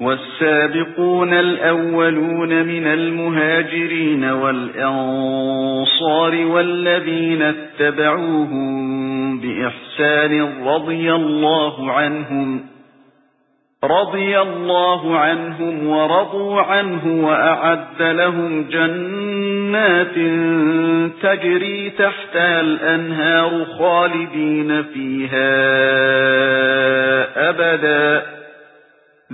والسابقون الأولون من المهاجرين والأنصار والذين اتبعوهم بإحسان رضي الله عنهم رضي الله عنهم ورضوا عنه وأعد لهم جنات تجري تحت الأنهار خالدين فيها أبدا.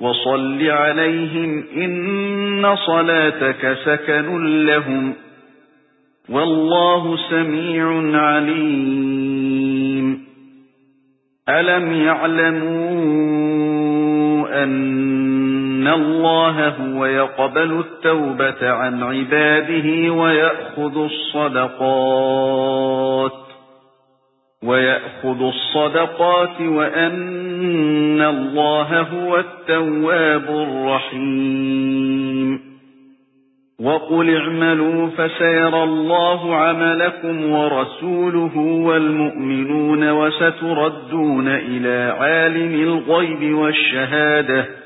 وصل عليهم إن صلاتك سكن لهم والله سميع عليم. ألم يعلموا أن الله هو يقبل التوبة عن عباده ويأخذ الصدقات؟ وَيَأْخُذُ الصَّدَقَاتِ وَأَنَّ اللَّهَ هُوَ التَّوَّابُ الرَّحِيمُ. وَقُلِ اعْمَلُوا فَسَيَرَى اللَّهُ عَمَلَكُمْ وَرَسُولُهُ وَالْمُؤْمِنُونَ وَسَتُرَدُّونَ إِلَى عَالِمِ الْغَيْبِ وَالشَّهَادَةِ.